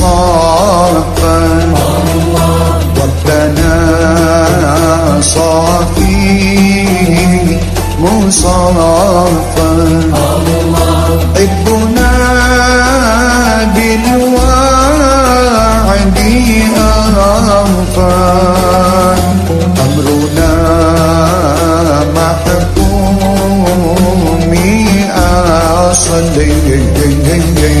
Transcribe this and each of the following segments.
صافا. ربنا صافي مصافا. حبنا بالوعد أرفا أمرنا محكوم أصلي صلي.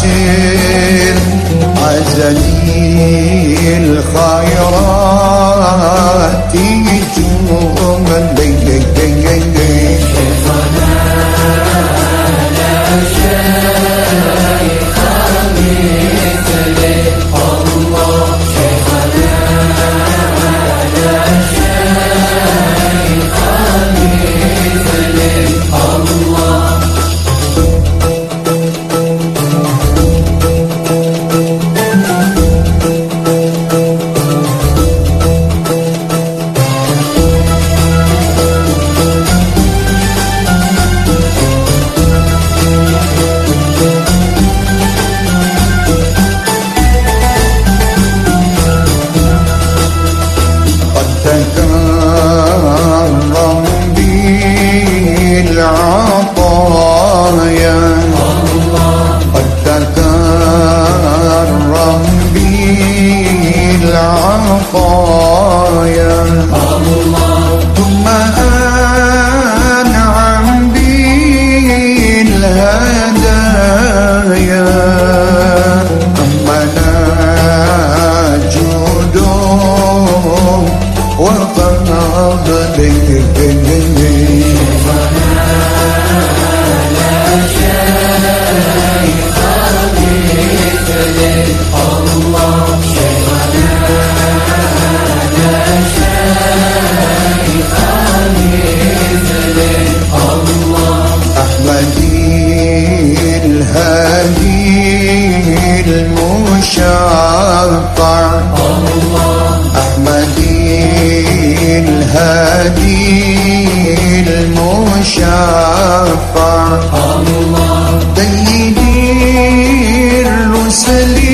أشيل عزمي الخيرات. أحمد الهادي المشفع. الله.